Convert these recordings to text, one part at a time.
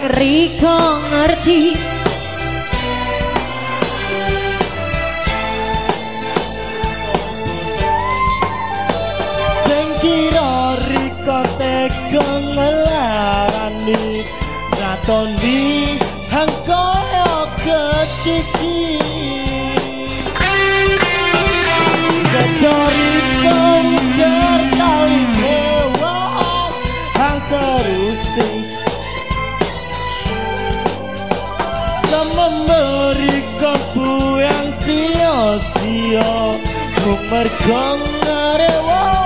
Riko ngerti. Sing kira Riko tega ngelarani Ngatondi hang kaya ketiki Diyor Kumar kanları var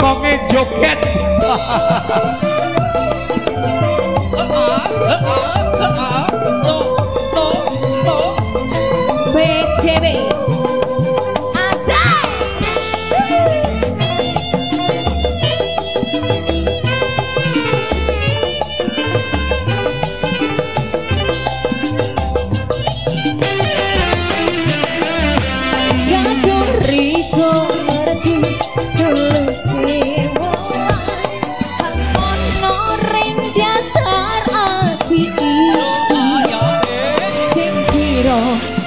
kongkongnya joget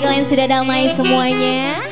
kalian sudah damai semuanya.